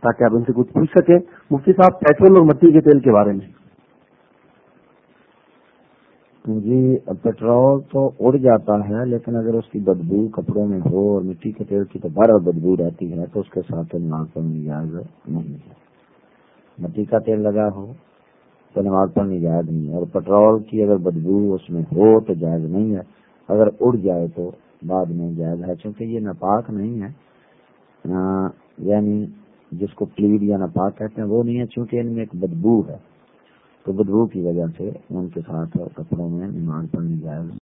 تاکہ آپ ان سے کچھ پوچھ سکیں۔ مفتی صاحب، پیٹرول اور مٹی کے تیل کے بارے میں۔ جی پیٹرول تو اڑ جاتا ہے، لیکن اگر اس کی بدبو کپڑوں میں ہو اور مٹی کے تیل کی تو بدبو رہتی ہے، تو اس کے ساتھ نماز پڑھنی جائز نہیں ہے۔ مٹی کا تیل لگا ہو تو نماز پڑھنی جائز نہیں ہے۔ اور پیٹرول کی اگر بدبو اس میں ہو تو جائز نہیں ہے۔ اگر اڑ جائے تو بعد میں جائز ہے، چونکہ یہ ناپاک نہیں ہے۔ یعنی جس کو پلیڈ یا ناپاک کہتے ہیں، وہ نہیں ہے، چونکہ ان میں ایک بدبو ہے۔ تو بدبو کی وجہ سے ان کے ساتھ کپڑوں میں نماز پڑھنی جائے